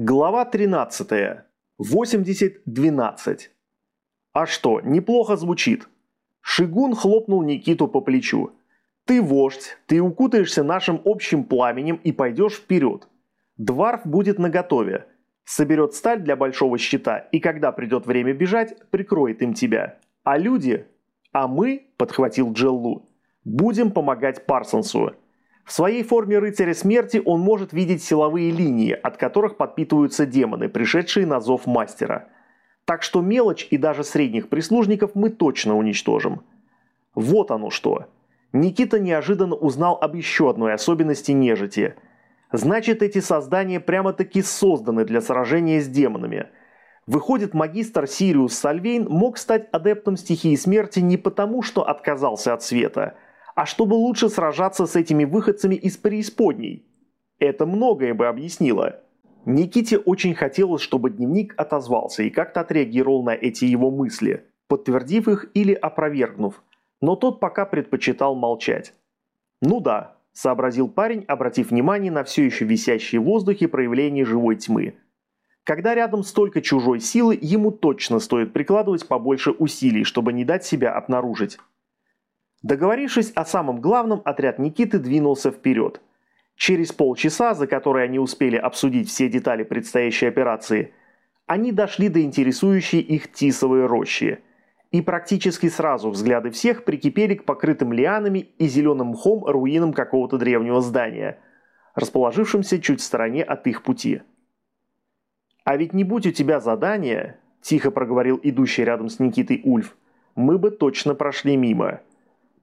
Глава 13. 80-12. А что, неплохо звучит. Шигун хлопнул Никиту по плечу. Ты вождь, ты укутаешься нашим общим пламенем и пойдешь вперед. Дварф будет наготове. Соберет сталь для большого щита и когда придет время бежать, прикроет им тебя. А люди? А мы, подхватил Джеллу, будем помогать Парсонсу. В своей форме рыцаря смерти он может видеть силовые линии, от которых подпитываются демоны, пришедшие на зов мастера. Так что мелочь и даже средних прислужников мы точно уничтожим. Вот оно что. Никита неожиданно узнал об еще одной особенности нежити. Значит, эти создания прямо-таки созданы для сражения с демонами. Выходит, магистр Сириус Сальвейн мог стать адептом стихии смерти не потому, что отказался от света – а чтобы лучше сражаться с этими выходцами из преисподней. Это многое бы объяснило. Никите очень хотелось, чтобы дневник отозвался и как-то отреагировал на эти его мысли, подтвердив их или опровергнув, но тот пока предпочитал молчать. «Ну да», – сообразил парень, обратив внимание на все еще висящие в воздухе проявления живой тьмы. Когда рядом столько чужой силы, ему точно стоит прикладывать побольше усилий, чтобы не дать себя обнаружить. Договорившись о самом главном, отряд Никиты двинулся вперед. Через полчаса, за которые они успели обсудить все детали предстоящей операции, они дошли до интересующей их тисовой рощи. И практически сразу взгляды всех прикипели к покрытым лианами и зеленым мхом руинам какого-то древнего здания, расположившимся чуть в стороне от их пути. «А ведь не будь у тебя задания», – тихо проговорил идущий рядом с Никитой Ульф, – «мы бы точно прошли мимо».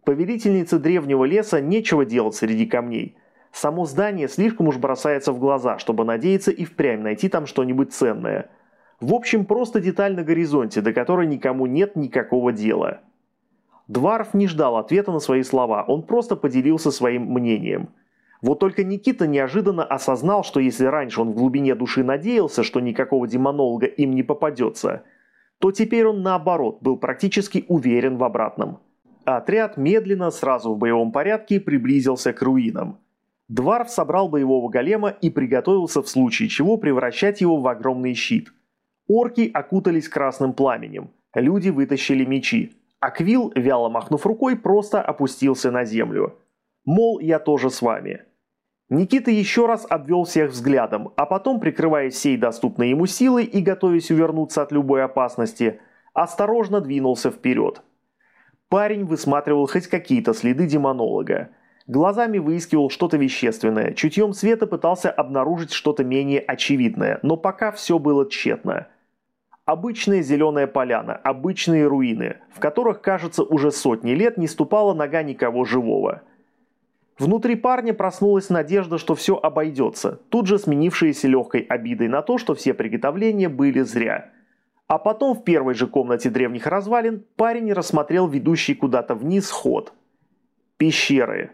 Повелительнице древнего леса нечего делать среди камней. Само здание слишком уж бросается в глаза, чтобы надеяться и впрямь найти там что-нибудь ценное. В общем, просто деталь на горизонте, до которой никому нет никакого дела. Дварф не ждал ответа на свои слова, он просто поделился своим мнением. Вот только Никита неожиданно осознал, что если раньше он в глубине души надеялся, что никакого демонолога им не попадется, то теперь он наоборот был практически уверен в обратном. Отряд медленно, сразу в боевом порядке, приблизился к руинам. Дварф собрал боевого голема и приготовился в случае чего превращать его в огромный щит. Орки окутались красным пламенем, люди вытащили мечи, а Квилл, вяло махнув рукой, просто опустился на землю. Мол, я тоже с вами. Никита еще раз обвел всех взглядом, а потом, прикрывая всей доступной ему силой и готовясь увернуться от любой опасности, осторожно двинулся вперед. Парень высматривал хоть какие-то следы демонолога. Глазами выискивал что-то вещественное, чутьем света пытался обнаружить что-то менее очевидное, но пока все было тщетно. Обычная зеленая поляна, обычные руины, в которых, кажется, уже сотни лет не ступала нога никого живого. Внутри парня проснулась надежда, что все обойдется, тут же сменившаяся легкой обидой на то, что все приготовления были зря – а потом в первой же комнате древних развалин парень рассмотрел ведущий куда-то вниз ход. Пещеры.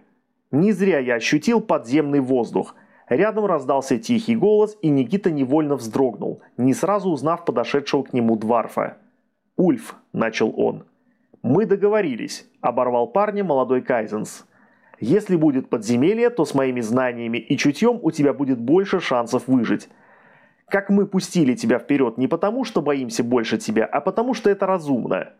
Не зря я ощутил подземный воздух. Рядом раздался тихий голос, и Никита невольно вздрогнул, не сразу узнав подошедшего к нему Дварфа. «Ульф», – начал он. «Мы договорились», – оборвал парня молодой Кайзенс. «Если будет подземелье, то с моими знаниями и чутьем у тебя будет больше шансов выжить как мы пустили тебя вперед не потому, что боимся больше тебя, а потому, что это разумно.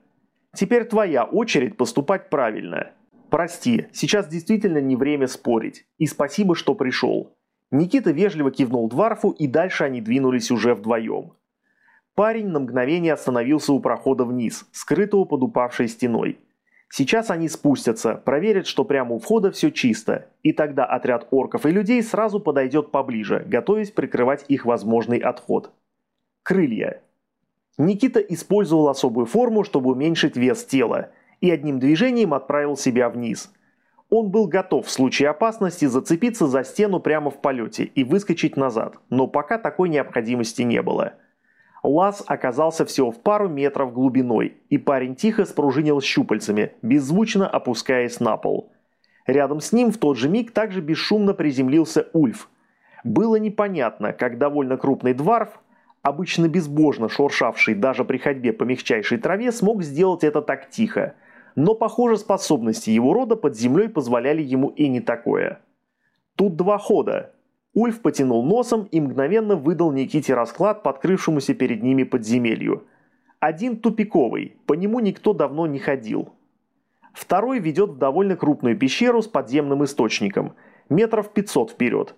Теперь твоя очередь поступать правильно. Прости, сейчас действительно не время спорить. И спасибо, что пришел». Никита вежливо кивнул Дварфу, и дальше они двинулись уже вдвоем. Парень на мгновение остановился у прохода вниз, скрытого под упавшей стеной. Сейчас они спустятся, проверят, что прямо у входа все чисто, и тогда отряд орков и людей сразу подойдет поближе, готовясь прикрывать их возможный отход. Крылья. Никита использовал особую форму, чтобы уменьшить вес тела, и одним движением отправил себя вниз. Он был готов в случае опасности зацепиться за стену прямо в полете и выскочить назад, но пока такой необходимости не было – Лаз оказался всего в пару метров глубиной, и парень тихо спружинил щупальцами, беззвучно опускаясь на пол. Рядом с ним в тот же миг также бесшумно приземлился Ульф. Было непонятно, как довольно крупный дварф, обычно безбожно шуршавший даже при ходьбе по мягчайшей траве, смог сделать это так тихо. Но, похоже, способности его рода под землей позволяли ему и не такое. Тут два хода. Ульф потянул носом и мгновенно выдал Никите расклад, подкрывшемуся перед ними подземелью. Один тупиковый, по нему никто давно не ходил. Второй ведет в довольно крупную пещеру с подземным источником, метров 500 вперед.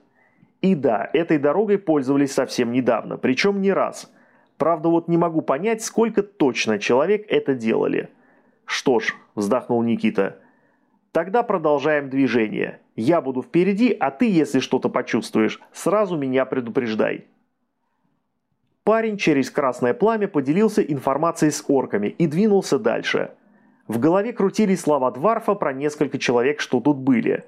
И да, этой дорогой пользовались совсем недавно, причем не раз. Правда, вот не могу понять, сколько точно человек это делали. Что ж, вздохнул Никита, тогда продолжаем движение. Я буду впереди, а ты, если что-то почувствуешь, сразу меня предупреждай. Парень через красное пламя поделился информацией с орками и двинулся дальше. В голове крутились слова Дварфа про несколько человек, что тут были.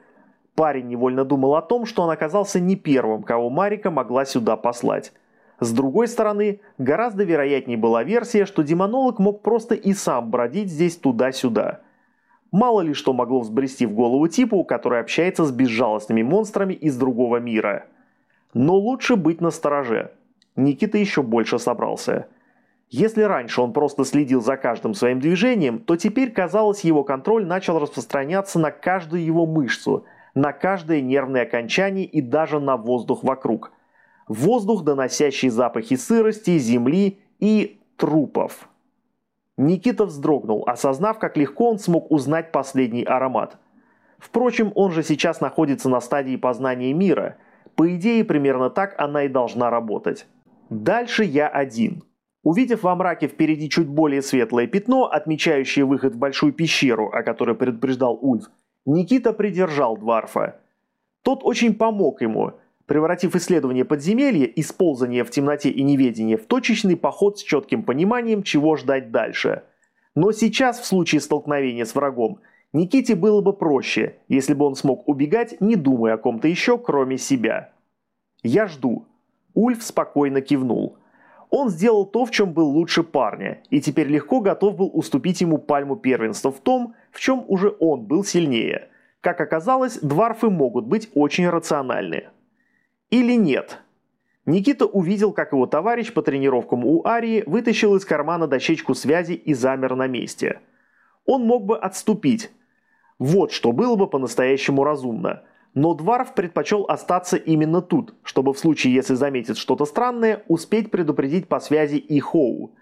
Парень невольно думал о том, что он оказался не первым, кого Марика могла сюда послать. С другой стороны, гораздо вероятнее была версия, что демонолог мог просто и сам бродить здесь туда-сюда. Мало ли что могло взбрести в голову типу, который общается с безжалостными монстрами из другого мира. Но лучше быть настороже. Никита еще больше собрался. Если раньше он просто следил за каждым своим движением, то теперь, казалось, его контроль начал распространяться на каждую его мышцу, на каждое нервное окончание и даже на воздух вокруг. Воздух, доносящий запахи сырости, земли и трупов. Никита вздрогнул, осознав, как легко он смог узнать последний аромат. Впрочем, он же сейчас находится на стадии познания мира. По идее, примерно так она и должна работать. Дальше я один. Увидев во мраке впереди чуть более светлое пятно, отмечающее выход в большую пещеру, о которой предупреждал Ульф, Никита придержал Дварфа. Тот очень помог ему – превратив исследование подземелья и сползание в темноте и неведение в точечный поход с четким пониманием, чего ждать дальше. Но сейчас, в случае столкновения с врагом, Никите было бы проще, если бы он смог убегать, не думая о ком-то еще, кроме себя. «Я жду». Ульф спокойно кивнул. Он сделал то, в чем был лучше парня, и теперь легко готов был уступить ему пальму первенства в том, в чем уже он был сильнее. Как оказалось, дварфы могут быть очень рациональны. Или нет? Никита увидел, как его товарищ по тренировкам у Арии вытащил из кармана дощечку связи и замер на месте. Он мог бы отступить. Вот что было бы по-настоящему разумно. Но Дварф предпочел остаться именно тут, чтобы в случае, если заметит что-то странное, успеть предупредить по связи и Хоу.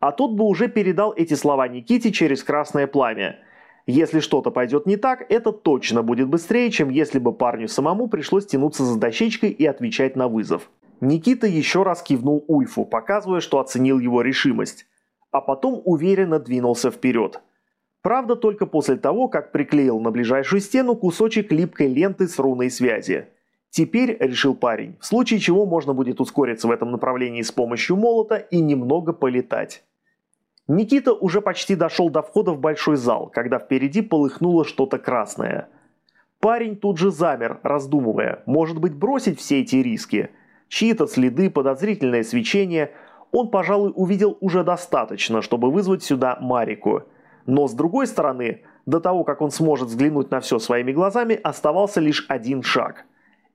А тот бы уже передал эти слова Никите через красное пламя – если что-то пойдет не так, это точно будет быстрее, чем если бы парню самому пришлось тянуться за дощечкой и отвечать на вызов. Никита еще раз кивнул Ульфу, показывая, что оценил его решимость. А потом уверенно двинулся вперед. Правда, только после того, как приклеил на ближайшую стену кусочек липкой ленты с руной связи. Теперь, решил парень, в случае чего можно будет ускориться в этом направлении с помощью молота и немного полетать. Никита уже почти дошел до входа в большой зал, когда впереди полыхнуло что-то красное. Парень тут же замер, раздумывая, может быть бросить все эти риски. Чьи-то следы, подозрительное свечение. Он, пожалуй, увидел уже достаточно, чтобы вызвать сюда Марику. Но с другой стороны, до того, как он сможет взглянуть на все своими глазами, оставался лишь один шаг.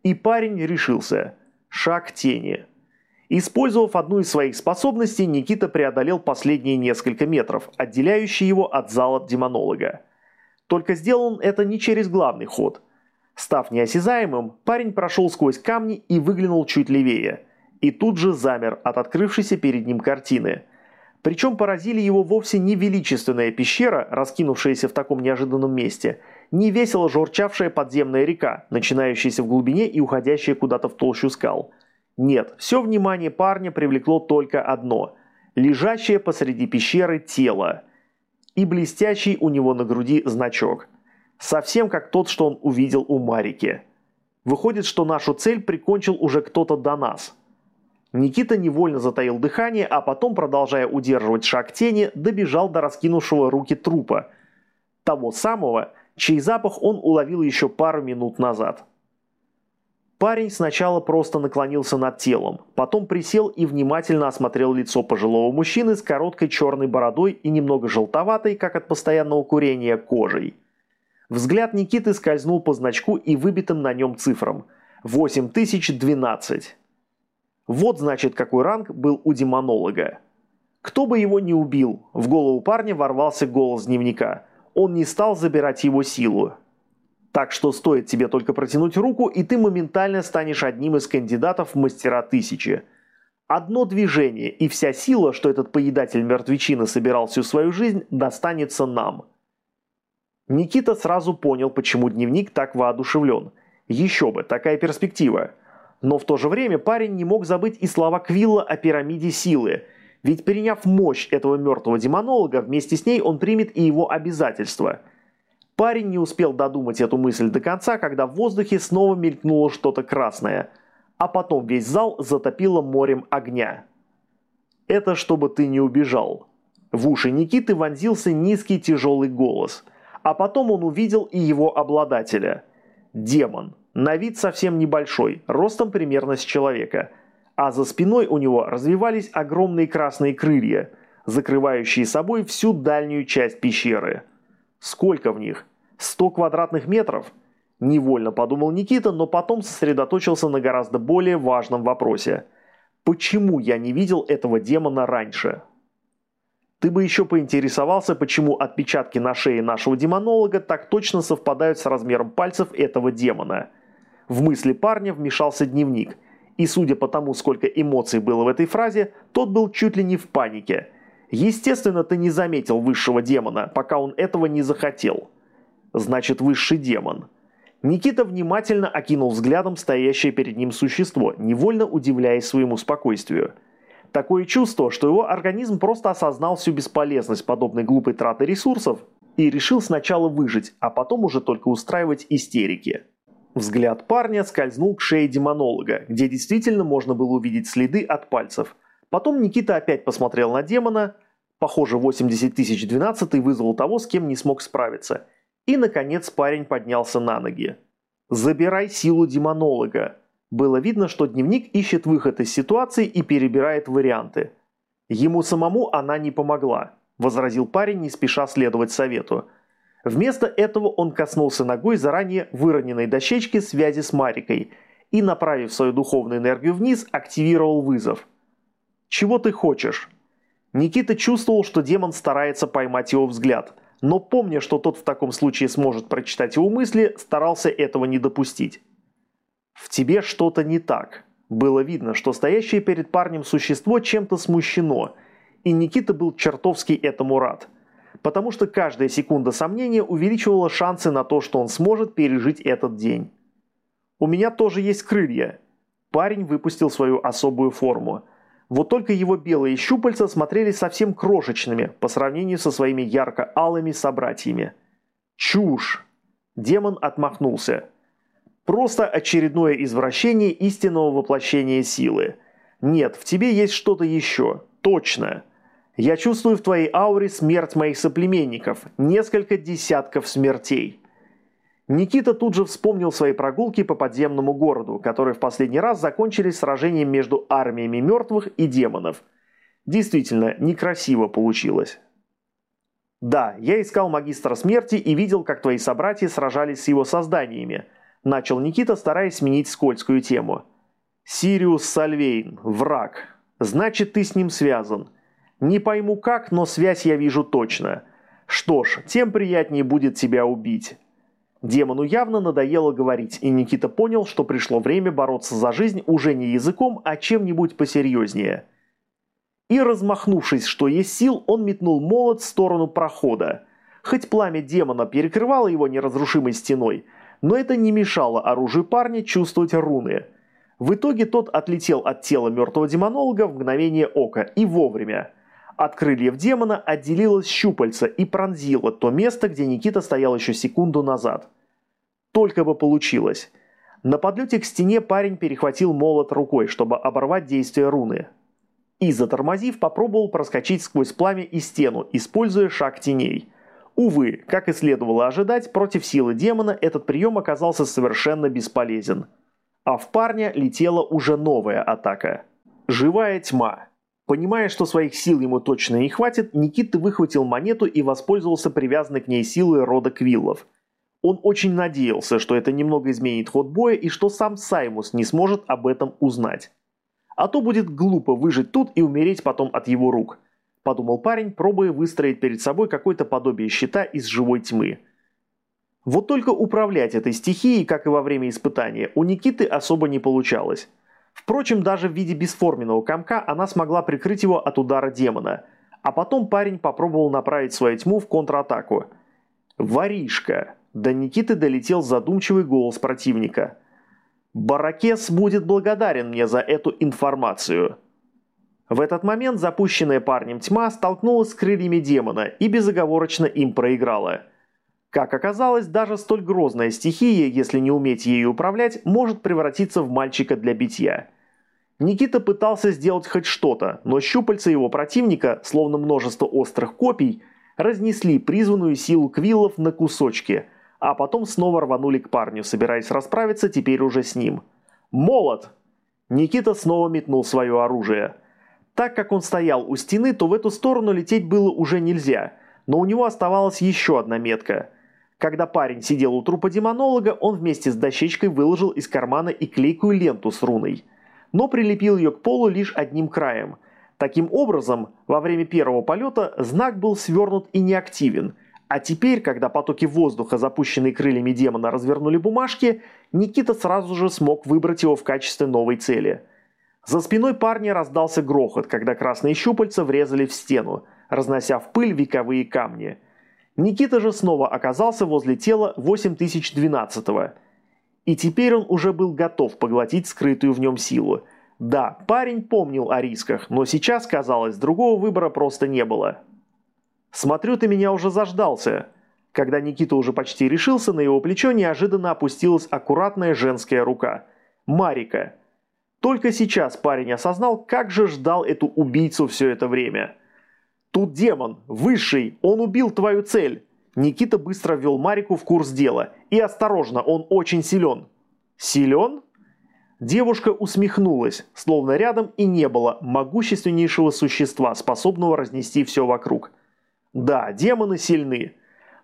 И парень решился. Шаг тени. Использовав одну из своих способностей, Никита преодолел последние несколько метров, отделяющие его от зала демонолога. Только сделал он это не через главный ход. Став неосязаемым, парень прошел сквозь камни и выглянул чуть левее. И тут же замер от открывшейся перед ним картины. Причем поразили его вовсе не величественная пещера, раскинувшаяся в таком неожиданном месте, не весело журчавшая подземная река, начинающаяся в глубине и уходящая куда-то в толщу скал – нет, все внимание парня привлекло только одно – лежащее посреди пещеры тело и блестящий у него на груди значок. Совсем как тот, что он увидел у Марики. Выходит, что нашу цель прикончил уже кто-то до нас. Никита невольно затаил дыхание, а потом, продолжая удерживать шаг тени, добежал до раскинувшего руки трупа. Того самого, чей запах он уловил еще пару минут назад. Парень сначала просто наклонился над телом, потом присел и внимательно осмотрел лицо пожилого мужчины с короткой черной бородой и немного желтоватой, как от постоянного курения, кожей. Взгляд Никиты скользнул по значку и выбитым на нем цифрам. 8012. Вот значит какой ранг был у демонолога. Кто бы его не убил, в голову парня ворвался голос дневника. Он не стал забирать его силу. Так что стоит тебе только протянуть руку, и ты моментально станешь одним из кандидатов в мастера тысячи. Одно движение, и вся сила, что этот поедатель мертвечины собирал всю свою жизнь, достанется нам. Никита сразу понял, почему дневник так воодушевлен. Еще бы, такая перспектива. Но в то же время парень не мог забыть и слова Квилла о пирамиде силы. Ведь переняв мощь этого мертвого демонолога, вместе с ней он примет и его обязательства. Парень не успел додумать эту мысль до конца, когда в воздухе снова мелькнуло что-то красное. А потом весь зал затопило морем огня. «Это чтобы ты не убежал». В уши Никиты вонзился низкий тяжелый голос. А потом он увидел и его обладателя. Демон. На вид совсем небольшой, ростом примерно с человека. А за спиной у него развивались огромные красные крылья, закрывающие собой всю дальнюю часть пещеры. Сколько в них? 100 квадратных метров? Невольно подумал Никита, но потом сосредоточился на гораздо более важном вопросе. Почему я не видел этого демона раньше? Ты бы еще поинтересовался, почему отпечатки на шее нашего демонолога так точно совпадают с размером пальцев этого демона – в мысли парня вмешался дневник, и судя по тому, сколько эмоций было в этой фразе, тот был чуть ли не в панике. Естественно, ты не заметил высшего демона, пока он этого не захотел. Значит, высший демон. Никита внимательно окинул взглядом стоящее перед ним существо, невольно удивляясь своему спокойствию. Такое чувство, что его организм просто осознал всю бесполезность подобной глупой траты ресурсов и решил сначала выжить, а потом уже только устраивать истерики. Взгляд парня скользнул к шее демонолога, где действительно можно было увидеть следы от пальцев. Потом Никита опять посмотрел на демона. Похоже, 80 тысяч 12 вызвал того, с кем не смог справиться. И, наконец, парень поднялся на ноги. «Забирай силу демонолога». Было видно, что дневник ищет выход из ситуации и перебирает варианты. Ему самому она не помогла, возразил парень, не спеша следовать совету. Вместо этого он коснулся ногой заранее выроненной дощечки связи с Марикой и, направив свою духовную энергию вниз, активировал вызов. «Чего ты хочешь?» Никита чувствовал, что демон старается поймать его взгляд, но помня, что тот в таком случае сможет прочитать его мысли, старался этого не допустить. «В тебе что-то не так». Было видно, что стоящее перед парнем существо чем-то смущено, и Никита был чертовски этому рад – потому что каждая секунда сомнения увеличивала шансы на то, что он сможет пережить этот день. «У меня тоже есть крылья». Парень выпустил свою особую форму. Вот только его белые щупальца смотрелись совсем крошечными по сравнению со своими ярко-алыми собратьями. «Чушь!» Демон отмахнулся. «Просто очередное извращение истинного воплощения силы. Нет, в тебе есть что-то еще. Точно!» Я чувствую в твоей ауре смерть моих соплеменников, несколько десятков смертей. Никита тут же вспомнил свои прогулки по подземному городу, которые в последний раз закончились сражением между армиями мертвых и демонов. Действительно, некрасиво получилось. «Да, я искал магистра смерти и видел, как твои собратья сражались с его созданиями», начал Никита, стараясь сменить скользкую тему. «Сириус Сальвейн, враг. Значит, ты с ним связан. Не пойму как, но связь я вижу точно. Что ж, тем приятнее будет тебя убить. Демону явно надоело говорить, и Никита понял, что пришло время бороться за жизнь уже не языком, а чем-нибудь посерьезнее. И размахнувшись, что есть сил, он метнул молот в сторону прохода. Хоть пламя демона перекрывало его неразрушимой стеной, но это не мешало оружию парня чувствовать руны. В итоге тот отлетел от тела мертвого демонолога в мгновение ока и вовремя – от крыльев демона отделилось щупальце и пронзило то место, где Никита стоял еще секунду назад. Только бы получилось. На подлете к стене парень перехватил молот рукой, чтобы оборвать действие руны. И, затормозив, попробовал проскочить сквозь пламя и стену, используя шаг теней. Увы, как и следовало ожидать, против силы демона этот прием оказался совершенно бесполезен. А в парня летела уже новая атака. Живая тьма. Понимая, что своих сил ему точно не хватит, Никита выхватил монету и воспользовался привязанной к ней силой рода Квиллов. Он очень надеялся, что это немного изменит ход боя и что сам Саймус не сможет об этом узнать. А то будет глупо выжить тут и умереть потом от его рук, подумал парень, пробуя выстроить перед собой какое-то подобие щита из живой тьмы. Вот только управлять этой стихией, как и во время испытания, у Никиты особо не получалось. Впрочем, даже в виде бесформенного комка она смогла прикрыть его от удара демона. А потом парень попробовал направить свою тьму в контратаку. «Воришка!» До Никиты долетел задумчивый голос противника. «Баракес будет благодарен мне за эту информацию». В этот момент запущенная парнем тьма столкнулась с крыльями демона и безоговорочно им проиграла. Как оказалось, даже столь грозная стихия, если не уметь ею управлять, может превратиться в мальчика для битья. Никита пытался сделать хоть что-то, но щупальца его противника, словно множество острых копий, разнесли призванную силу квиллов на кусочки, а потом снова рванули к парню, собираясь расправиться теперь уже с ним. «Молот!» Никита снова метнул свое оружие. Так как он стоял у стены, то в эту сторону лететь было уже нельзя, но у него оставалась еще одна метка – когда парень сидел у трупа демонолога, он вместе с дощечкой выложил из кармана и клейкую ленту с руной. Но прилепил ее к полу лишь одним краем. Таким образом, во время первого полета знак был свернут и неактивен. А теперь, когда потоки воздуха, запущенные крыльями демона, развернули бумажки, Никита сразу же смог выбрать его в качестве новой цели. За спиной парня раздался грохот, когда красные щупальца врезали в стену, разнося в пыль вековые камни – Никита же снова оказался возле тела 8012-го. И теперь он уже был готов поглотить скрытую в нем силу. Да, парень помнил о рисках, но сейчас, казалось, другого выбора просто не было. «Смотрю, ты меня уже заждался». Когда Никита уже почти решился, на его плечо неожиданно опустилась аккуратная женская рука. Марика. Только сейчас парень осознал, как же ждал эту убийцу все это время. Тут демон, высший, он убил твою цель. Никита быстро ввел Марику в курс дела. И осторожно, он очень силен. Силен? Девушка усмехнулась, словно рядом и не было могущественнейшего существа, способного разнести все вокруг. Да, демоны сильны.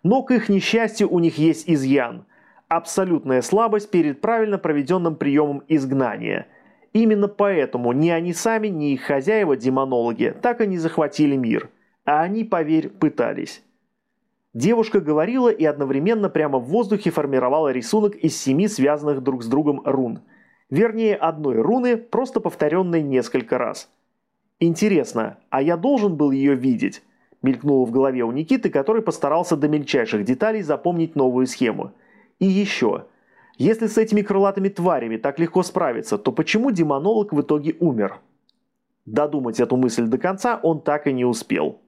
Но к их несчастью у них есть изъян. Абсолютная слабость перед правильно проведенным приемом изгнания. Именно поэтому ни они сами, ни их хозяева-демонологи так и не захватили мир – а они, поверь, пытались. Девушка говорила и одновременно прямо в воздухе формировала рисунок из семи связанных друг с другом рун. Вернее, одной руны, просто повторенной несколько раз. «Интересно, а я должен был ее видеть?» мелькнуло в голове у Никиты, который постарался до мельчайших деталей запомнить новую схему. И еще. Если с этими крылатыми тварями так легко справиться, то почему демонолог в итоге умер? Додумать эту мысль до конца он так и не успел.